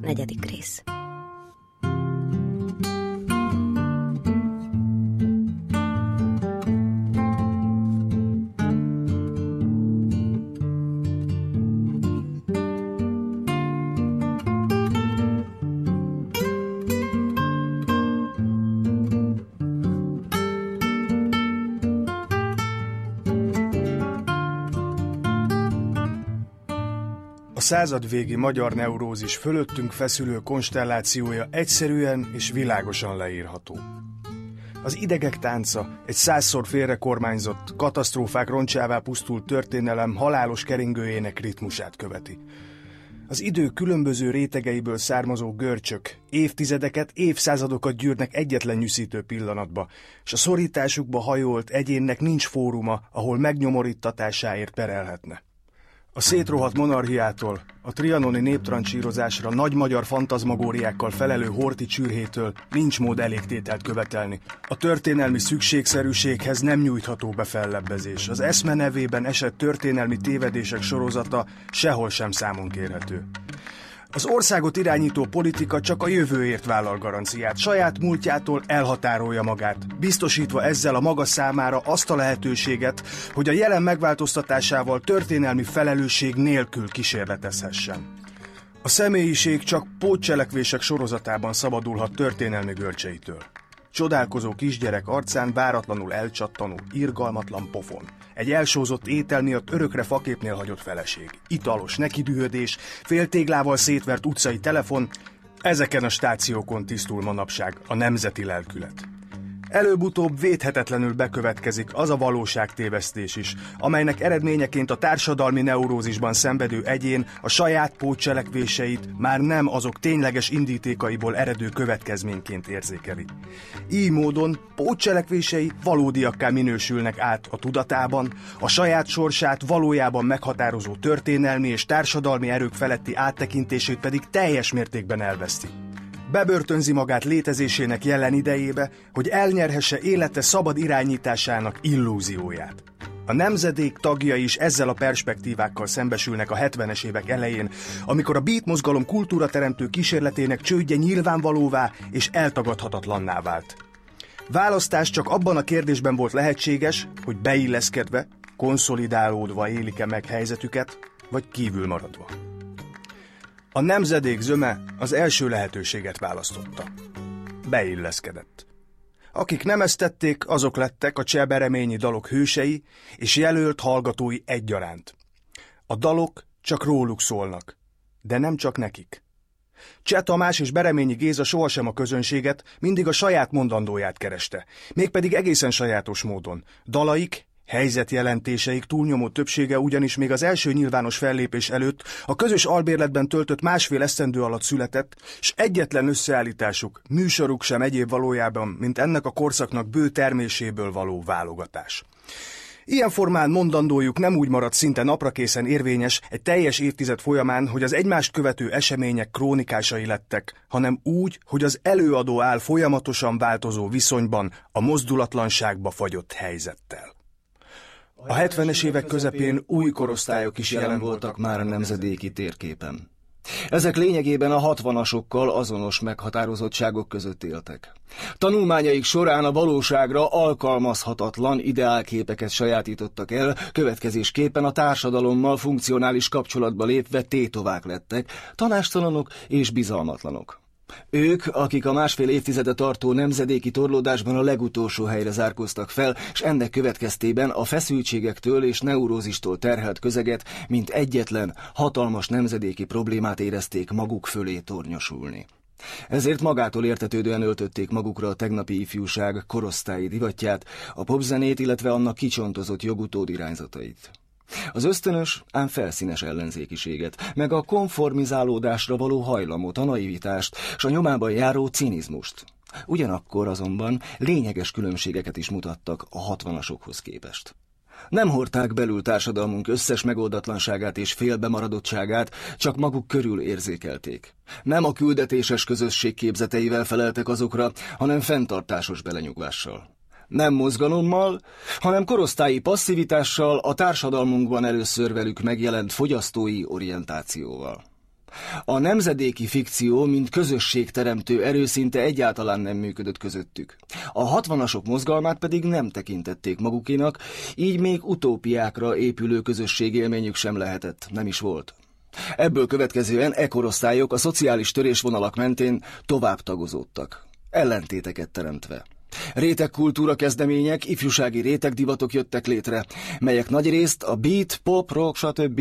negyedik rész. Századvégi magyar neurózis fölöttünk feszülő konstellációja egyszerűen és világosan leírható. Az idegek tánca, egy százszor félre kormányzott, katasztrófák roncsává pusztult történelem halálos keringőjének ritmusát követi. Az idő különböző rétegeiből származó görcsök évtizedeket, évszázadokat gyűrnek egyetlen nyűszítő pillanatba, és a szorításukba hajolt egyénnek nincs fóruma, ahol megnyomorítatásáért perelhetne. A szétrohadt monarchiától, a trianoni néptrancsírozásra nagy magyar fantazmagóriákkal felelő horti csürhétől nincs mód elégtételt követelni. A történelmi szükségszerűséghez nem nyújtható be fellebbezés. Az eszme nevében esett történelmi tévedések sorozata sehol sem számon kérhető. Az országot irányító politika csak a jövőért vállal garanciát, saját múltjától elhatárolja magát, biztosítva ezzel a maga számára azt a lehetőséget, hogy a jelen megváltoztatásával történelmi felelősség nélkül kísérletezhessen. A személyiség csak pótcselekvések sorozatában szabadulhat történelmi görcseitől. Csodálkozó kisgyerek arcán váratlanul elcsattanó, irgalmatlan pofon. Egy elsózott étel miatt örökre faképnél hagyott feleség. Italos nekidühödés, féltéglával szétvert utcai telefon, ezeken a stációkon tisztul manapság a nemzeti lelkület. Előbb-utóbb védhetetlenül bekövetkezik az a valóságtévesztés is, amelynek eredményeként a társadalmi neurózisban szenvedő egyén a saját pótcselekvéseit már nem azok tényleges indítékaiból eredő következményként érzékeli. Így módon pótcselekvései valódiakká minősülnek át a tudatában, a saját sorsát valójában meghatározó történelmi és társadalmi erők feletti áttekintését pedig teljes mértékben elveszti. Bebörtönzi magát létezésének jelen idejébe, hogy elnyerhesse élete szabad irányításának illúzióját. A nemzedék tagjai is ezzel a perspektívákkal szembesülnek a 70-es évek elején, amikor a beat mozgalom kultúrateremtő kísérletének csődje nyilvánvalóvá és eltagadhatatlanná vált. Választás csak abban a kérdésben volt lehetséges, hogy beilleszkedve, konszolidálódva élik-e meg helyzetüket, vagy kívül maradva. A nemzedék zöme az első lehetőséget választotta. Beilleszkedett. Akik nem ezt tették, azok lettek a csebereményi dalok hősei és jelölt hallgatói egyaránt. A dalok csak róluk szólnak, de nem csak nekik. Cseh Tamás és Bereményi Géza sohasem a közönséget, mindig a saját mondandóját kereste, mégpedig egészen sajátos módon. Dalaik Helyzetjelentéseik túlnyomó többsége ugyanis még az első nyilvános fellépés előtt a közös albérletben töltött másfél esztendő alatt született, és egyetlen összeállításuk, műsoruk sem egyéb valójában, mint ennek a korszaknak bő terméséből való válogatás. Ilyen formán mondandójuk nem úgy maradt szinte naprakészen érvényes egy teljes évtized folyamán, hogy az egymást követő események krónikásai lettek, hanem úgy, hogy az előadó áll folyamatosan változó viszonyban a mozdulatlanságba fagyott helyzettel. A 70-es évek közepén új korosztályok is jelen voltak már a nemzedéki térképen. Ezek lényegében a hatvanasokkal azonos meghatározottságok között éltek. Tanulmányaik során a valóságra alkalmazhatatlan ideálképeket sajátítottak el, következésképpen a társadalommal funkcionális kapcsolatba lépve tétovák lettek, tanástalanok és bizalmatlanok. Ők, akik a másfél évtizede tartó nemzedéki torlódásban a legutolsó helyre zárkóztak fel, és ennek következtében a feszültségektől és neurózistól terhelt közeget, mint egyetlen, hatalmas nemzedéki problémát érezték maguk fölé tornyosulni. Ezért magától értetődően öltötték magukra a tegnapi ifjúság korosztályi divatját, a popzenét, illetve annak kicsontozott jogutód irányzatait. Az ösztönös, ám felszínes ellenzékiséget, meg a konformizálódásra való hajlamot, a naivitást, s a nyomában járó cinizmust. Ugyanakkor azonban lényeges különbségeket is mutattak a hatvanasokhoz képest. Nem hordták belül társadalmunk összes megoldatlanságát és félbemaradottságát, csak maguk körül érzékelték. Nem a küldetéses közösség képzeteivel feleltek azokra, hanem fenntartásos belenyugvással nem mozgalommal, hanem korosztályi passzivitással, a társadalmunkban először velük megjelent fogyasztói orientációval. A nemzedéki fikció, mint közösségteremtő erő egyáltalán nem működött közöttük. A hatvanasok mozgalmát pedig nem tekintették magukénak, így még utópiákra épülő közösségélményük sem lehetett, nem is volt. Ebből következően e korosztályok a szociális törésvonalak mentén tovább tagozódtak, ellentéteket teremtve. Rétegkultúra kezdemények, ifjúsági rétegdivatok jöttek létre, melyek nagyrészt a beat, pop, rock, stb.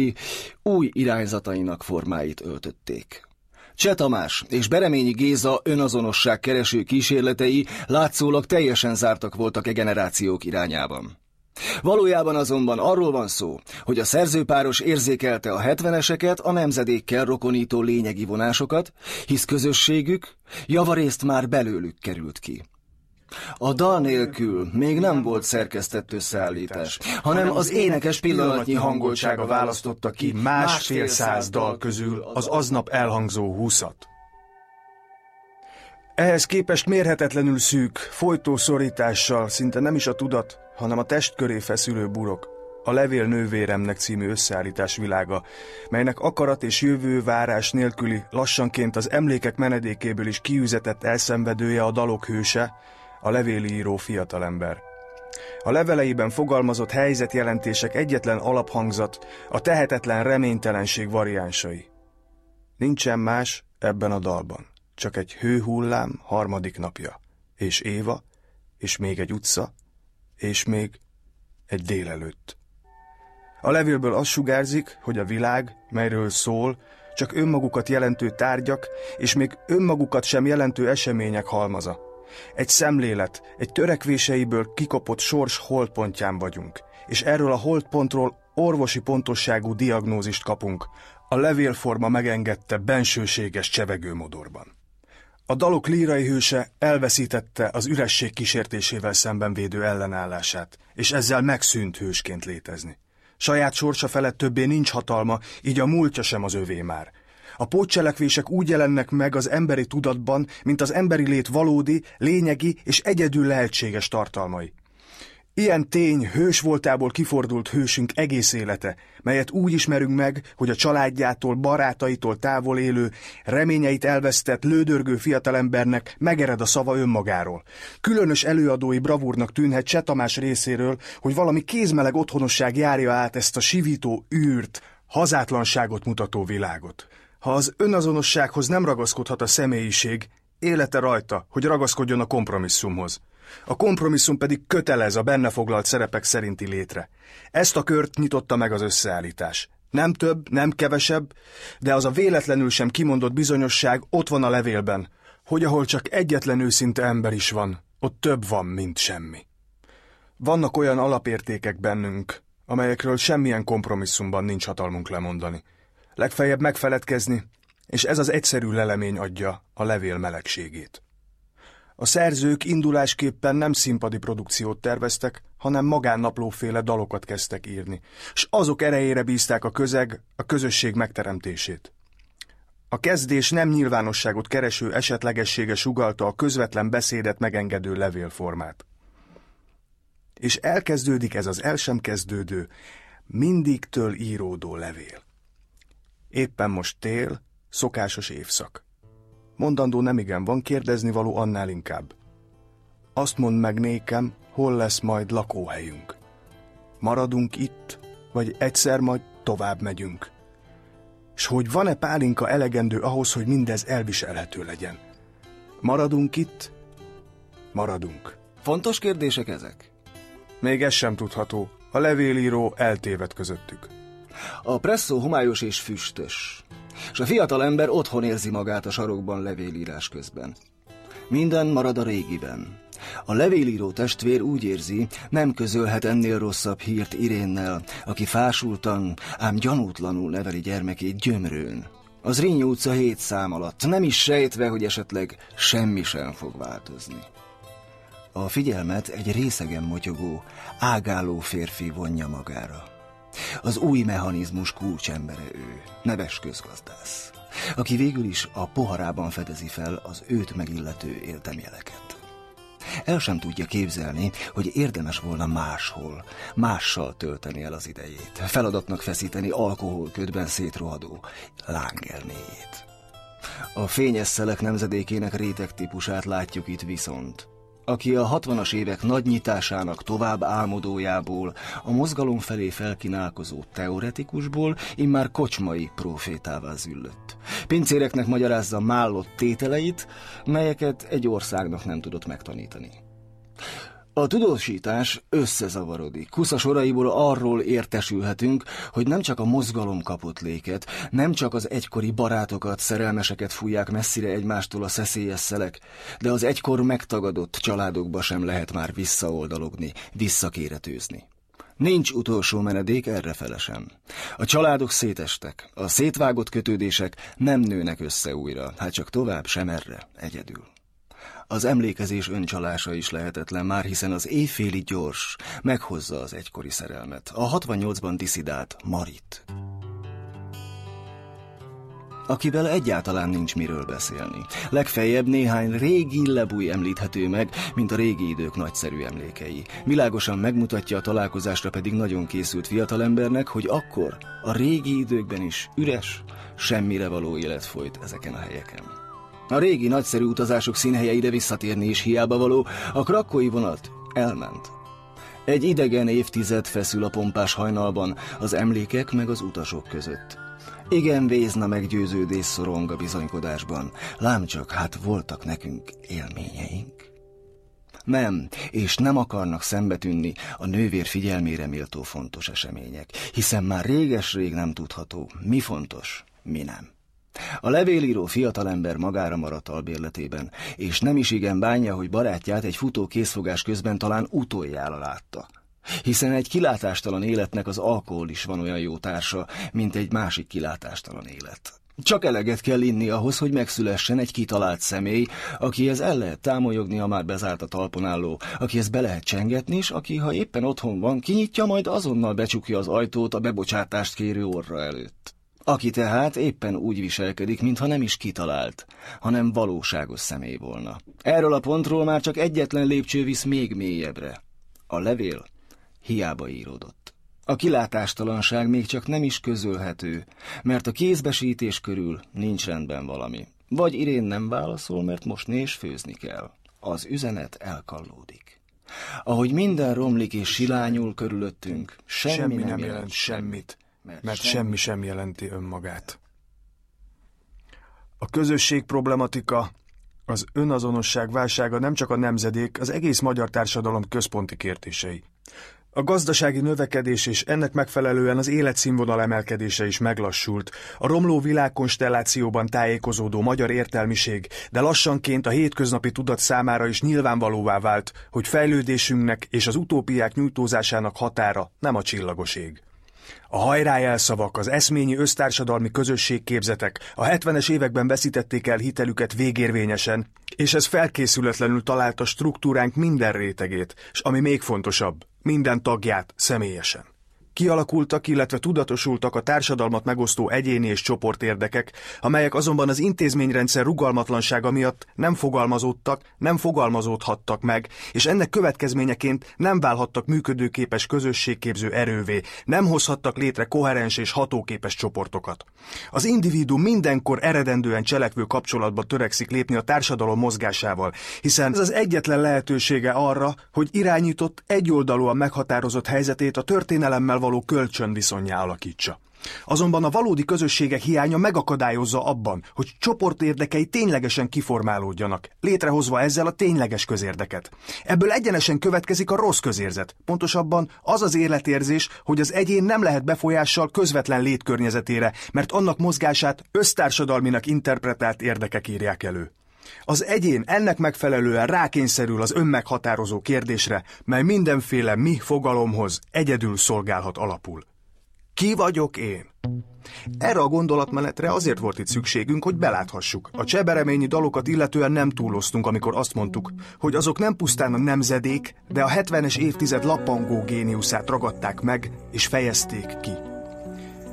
új irányzatainak formáit öltötték. Cseh Tamás és Bereményi Géza önazonosság kereső kísérletei látszólag teljesen zártak voltak e generációk irányában. Valójában azonban arról van szó, hogy a szerzőpáros érzékelte a hetveneseket a nemzedékkel rokonító lényegi vonásokat, hisz közösségük javarészt már belőlük került ki. A dal nélkül még nem volt szerkesztett összeállítás, hanem az énekes pillanatnyi hangoltsága választotta ki másfél száz dal közül az aznap elhangzó húszat. Ehhez képest mérhetetlenül szűk, folytó szorítással, szinte nem is a tudat, hanem a test köré feszülő burok, a Levél nővéremnek című összeállítás világa, melynek akarat és jövő várás nélküli, lassanként az emlékek menedékéből is kiüzetett elszenvedője a dalok hőse, a levélíró fiatalember. A leveleiben fogalmazott helyzetjelentések egyetlen alaphangzat, a tehetetlen reménytelenség variánsai. Nincsen más ebben a dalban, csak egy hőhullám harmadik napja, és Éva, és még egy utca, és még egy délelőtt. A levélből az sugárzik, hogy a világ, melyről szól, csak önmagukat jelentő tárgyak, és még önmagukat sem jelentő események halmaza. Egy szemlélet, egy törekvéseiből kikopott sors holdpontján vagyunk, és erről a holdpontról orvosi pontosságú diagnózist kapunk, a levélforma megengedte bensőséges csevegőmodorban. A dalok lírai hőse elveszítette az üresség kísértésével szemben védő ellenállását, és ezzel megszűnt hősként létezni. Saját sorsa felett többé nincs hatalma, így a múltja sem az övé már. A pótcselekvések úgy jelennek meg az emberi tudatban, mint az emberi lét valódi, lényegi és egyedül lehetséges tartalmai. Ilyen tény hős voltából kifordult hősünk egész élete, melyet úgy ismerünk meg, hogy a családjától, barátaitól távol élő, reményeit elvesztett, lődörgő fiatalembernek megered a szava önmagáról. Különös előadói bravúrnak tűnhet Cseh Tamás részéről, hogy valami kézmeleg otthonosság járja át ezt a sivító űrt, hazátlanságot mutató világot. Ha az önazonossághoz nem ragaszkodhat a személyiség, élete rajta, hogy ragaszkodjon a kompromisszumhoz. A kompromisszum pedig kötelez a benne foglalt szerepek szerinti létre. Ezt a kört nyitotta meg az összeállítás. Nem több, nem kevesebb, de az a véletlenül sem kimondott bizonyosság ott van a levélben, hogy ahol csak egyetlen őszinte ember is van, ott több van, mint semmi. Vannak olyan alapértékek bennünk, amelyekről semmilyen kompromisszumban nincs hatalmunk lemondani. Legfeljebb megfeledkezni, és ez az egyszerű lelemény adja a levél melegségét. A szerzők indulásképpen nem színpadi produkciót terveztek, hanem magánnaplóféle dalokat kezdtek írni, s azok erejére bízták a közeg, a közösség megteremtését. A kezdés nem nyilvánosságot kereső esetlegessége sugalta a közvetlen beszédet megengedő levélformát. És elkezdődik ez az el sem kezdődő, mindigtől íródó levél. Éppen most tél, szokásos évszak. Mondandó nemigen van, kérdezni való annál inkább. Azt mondd meg nékem, hol lesz majd lakóhelyünk. Maradunk itt, vagy egyszer majd tovább megyünk. S hogy van-e pálinka elegendő ahhoz, hogy mindez elviselhető legyen? Maradunk itt? Maradunk. Fontos kérdések ezek? Még ez sem tudható. A levélíró eltéved közöttük. A presszó homályos és füstös, és a fiatal ember otthon érzi magát a sarokban levélírás közben. Minden marad a régiben. A levélíró testvér úgy érzi, nem közölhet ennél rosszabb hírt Irénnel, aki fásultan, ám gyanútlanul neveli gyermekét gyömrőn. Az Rinyó utca hét szám alatt, nem is sejtve, hogy esetleg semmi sem fog változni. A figyelmet egy részegen motyogó, ágáló férfi vonja magára. Az új mechanizmus kulcsembere ő, neves közgazdász, aki végül is a poharában fedezi fel az őt megillető éltemjeleket. El sem tudja képzelni, hogy érdemes volna máshol, mással tölteni el az idejét, feladatnak feszíteni alkoholködben szétrohadó lángelméjét. A fényes szelek nemzedékének réteg típusát látjuk itt viszont, aki a hatvanas évek nagy nyitásának tovább álmodójából, a mozgalom felé felkinálkozó teoretikusból immár kocsmai profétává züllött. Pincéreknek magyarázza mállott tételeit, melyeket egy országnak nem tudott megtanítani. A tudósítás összezavarodik. Kusza soraiból arról értesülhetünk, hogy nem csak a mozgalom kapott léket, nem csak az egykori barátokat, szerelmeseket fújják messzire egymástól a szeszélyes szelek, de az egykor megtagadott családokba sem lehet már visszaoldalogni, visszakéretőzni. Nincs utolsó menedék erre felesem. A családok szétestek, a szétvágott kötődések nem nőnek össze újra, hát csak tovább sem erre, egyedül. Az emlékezés öncsalása is lehetetlen már, hiszen az éjféli gyors meghozza az egykori szerelmet. A 68-ban diszidált Marit akivel egyáltalán nincs miről beszélni. Legfeljebb néhány régi lebúj említhető meg, mint a régi idők nagyszerű emlékei. Világosan megmutatja a találkozásra pedig nagyon készült fiatalembernek, hogy akkor, a régi időkben is üres, semmire való élet folyt ezeken a helyeken. A régi nagyszerű utazások színhelyeire visszatérni is hiába való, a krakói vonat elment. Egy idegen évtized feszül a pompás hajnalban, az emlékek meg az utasok között. Igen, vézna meggyőződés szorong a bizonykodásban, lám csak hát voltak nekünk élményeink. Nem, és nem akarnak szembetűnni a nővér figyelmére méltó fontos események, hiszen már réges-rég nem tudható, mi fontos, mi nem. A levélíró fiatalember magára maradt albérletében, és nem is igen bánja, hogy barátját egy futó készfogás közben talán utoljára látta. Hiszen egy kilátástalan életnek az alkohol is van olyan jó társa, mint egy másik kilátástalan élet. Csak eleget kell inni ahhoz, hogy megszülessen egy kitalált személy, akihez el lehet támolyogni a már bezárt a talpon álló, akihez be lehet csengetni, és aki, ha éppen otthon van, kinyitja, majd azonnal becsukja az ajtót a bebocsátást kérő orra előtt. Aki tehát éppen úgy viselkedik, mintha nem is kitalált, hanem valóságos személy volna. Erről a pontról már csak egyetlen lépcső visz még mélyebbre. A levél hiába íródott. A kilátástalanság még csak nem is közölhető, mert a kézbesítés körül nincs rendben valami. Vagy Irén nem válaszol, mert most és főzni kell. Az üzenet elkallódik. Ahogy minden romlik és silányul körülöttünk, semmi, semmi nem, nem jelent semmit mert, mert semmi sem jelenti önmagát. A közösség problematika, az önazonosság válsága nem csak a nemzedék, az egész magyar társadalom központi kérdései. A gazdasági növekedés és ennek megfelelően az életszínvonal emelkedése is meglassult. A romló világkonstellációban tájékozódó magyar értelmiség, de lassanként a hétköznapi tudat számára is nyilvánvalóvá vált, hogy fejlődésünknek és az utópiák nyújtózásának határa nem a csillagos ég. A hajrájelszavak, az eszményi közösség közösségképzetek a 70-es években veszítették el hitelüket végérvényesen, és ez felkészületlenül találta struktúránk minden rétegét, és ami még fontosabb, minden tagját személyesen. Kialakultak, illetve tudatosultak a társadalmat megosztó egyéni és csoportérdekek, amelyek azonban az intézményrendszer rugalmatlansága miatt nem fogalmazódtak, nem fogalmazódhattak meg, és ennek következményeként nem válhattak működőképes közösségképző erővé, nem hozhattak létre koherens és hatóképes csoportokat. Az individu mindenkor eredendően cselekvő kapcsolatba törekszik lépni a társadalom mozgásával, hiszen ez az egyetlen lehetősége arra, hogy irányított, egyoldalúan meghatározott helyzetét a történelemmel való kölcsönviszonyá alakítsa. Azonban a valódi közösségek hiánya megakadályozza abban, hogy csoportérdekei ténylegesen kiformálódjanak, létrehozva ezzel a tényleges közérdeket. Ebből egyenesen következik a rossz közérzet, pontosabban az az életérzés, hogy az egyén nem lehet befolyással közvetlen létkörnyezetére, mert annak mozgását össztársadalminak interpretált érdekek írják elő. Az egyén ennek megfelelően rákényszerül az önmeghatározó kérdésre, mely mindenféle mi fogalomhoz egyedül szolgálhat alapul. Ki vagyok én? Erre a gondolatmenetre azért volt itt szükségünk, hogy beláthassuk. A csebereményi dalokat illetően nem túloztunk, amikor azt mondtuk, hogy azok nem pusztán a nemzedék, de a 70-es évtized lappangó géniuszát ragadták meg és fejezték ki.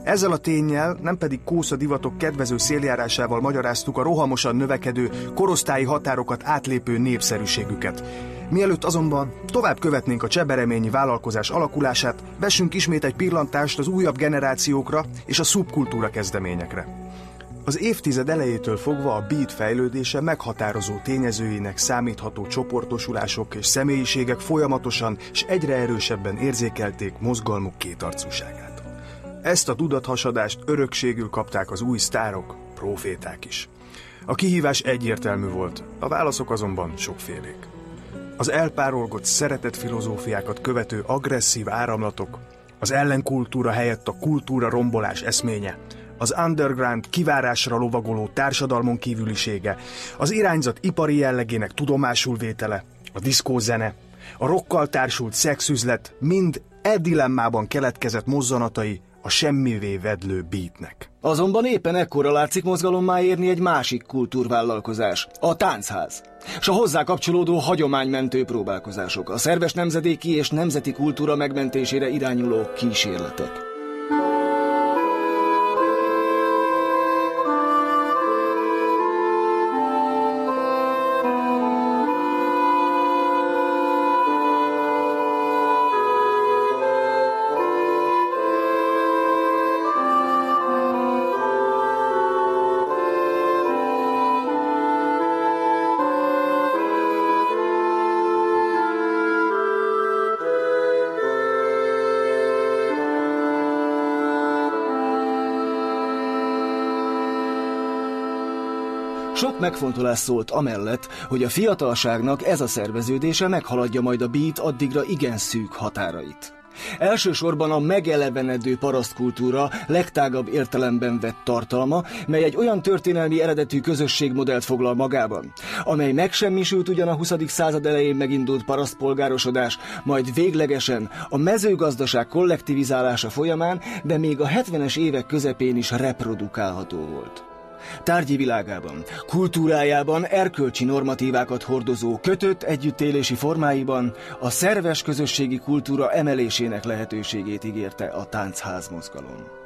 Ezzel a tényel, nem pedig kósza divatok kedvező széljárásával magyaráztuk a rohamosan növekedő, korosztályi határokat átlépő népszerűségüket. Mielőtt azonban tovább követnénk a csebereményi vállalkozás alakulását, vessünk ismét egy pillantást az újabb generációkra és a szubkultúra kezdeményekre. Az évtized elejétől fogva a beat fejlődése meghatározó tényezőinek számítható csoportosulások és személyiségek folyamatosan és egyre erősebben érzékelték mozgalmuk kétarcúságát. Ezt a tudathasadást örökségül kapták az új sztárok, proféták is. A kihívás egyértelmű volt, a válaszok azonban sokfélék. Az elpárolgott szeretet filozófiákat követő agresszív áramlatok, az ellenkultúra helyett a kultúra rombolás eszménye, az underground kivárásra lovagoló társadalmon kívülisége, az irányzat ipari jellegének tudomásul vétele, a diszkózene, a rokkal társult szexüzlet mind e dilemmában keletkezett mozzanatai a semmivé vedlő beatnek. Azonban éppen ekkora látszik mozgalommá érni egy másik kultúrvállalkozás, a táncház. És a hozzá kapcsolódó hagyománymentő próbálkozások, a szerves nemzedéki és nemzeti kultúra megmentésére irányuló kísérletek. Sok megfontolás szólt amellett, hogy a fiatalságnak ez a szerveződése meghaladja majd a beat addigra igen szűk határait. Elsősorban a megelevenedő parasztkultúra legtágabb értelemben vett tartalma, mely egy olyan történelmi eredetű közösségmodellt foglal magában, amely megsemmisült ugyan a 20. század elején megindult parasztpolgárosodás, majd véglegesen a mezőgazdaság kollektivizálása folyamán, de még a 70-es évek közepén is reprodukálható volt. Tárgyi világában, kultúrájában erkölcsi normatívákat hordozó kötött együttélési formáiban a szerves közösségi kultúra emelésének lehetőségét ígérte a táncház mozgalom.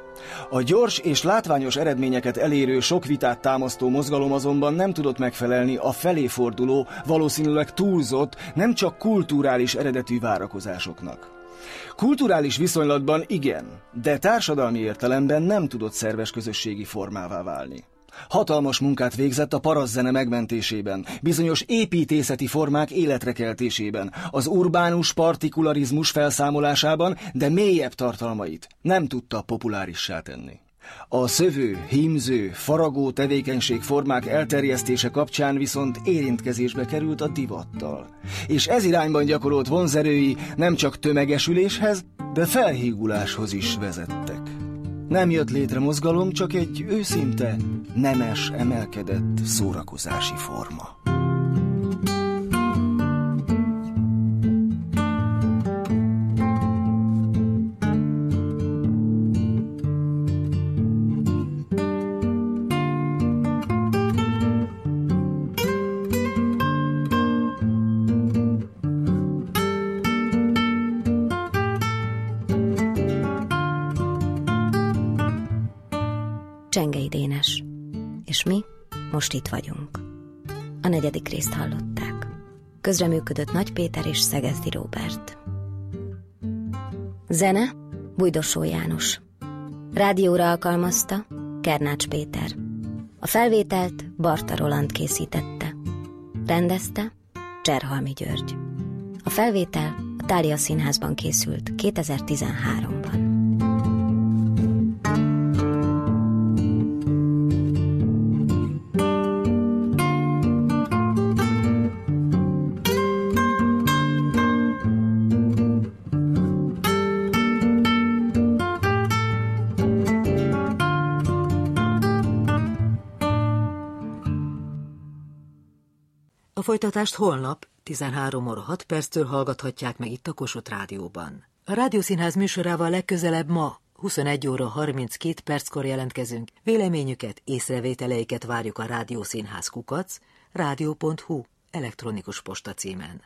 A gyors és látványos eredményeket elérő sok vitát támasztó mozgalom azonban nem tudott megfelelni a felé forduló, valószínűleg túlzott, nem csak kulturális eredetű várakozásoknak. Kulturális viszonylatban igen, de társadalmi értelemben nem tudott szerves közösségi formává válni. Hatalmas munkát végzett a parazzene megmentésében, bizonyos építészeti formák életrekeltésében, az urbánus partikularizmus felszámolásában, de mélyebb tartalmait nem tudta populárissá tenni. A szövő, hímző, faragó tevékenység formák elterjesztése kapcsán viszont érintkezésbe került a divattal. És ez irányban gyakorolt vonzerői nem csak tömegesüléshez, de felhíguláshoz is vezettek. Nem jött létre mozgalom, csak egy őszinte, nemes, emelkedett szórakozási forma. Csengei Dénes. És mi most itt vagyunk. A negyedik részt hallották. Közreműködött Nagy Péter és Szegezdi Róbert. Zene Bújdosó János. Rádióra alkalmazta Kernács Péter. A felvételt Barta Roland készítette. Rendezte Cserhalmi György. A felvétel a Tália Színházban készült 2013-ban. Folytatást holnap 13 óra 6 perctől hallgathatják meg itt a Kossuth Rádióban. A Rádiószínház műsorával legközelebb ma 21 óra 32 perckor jelentkezünk. Véleményüket, észrevételeiket várjuk a Rádiószínház kukac, rádió.hu elektronikus posta címen.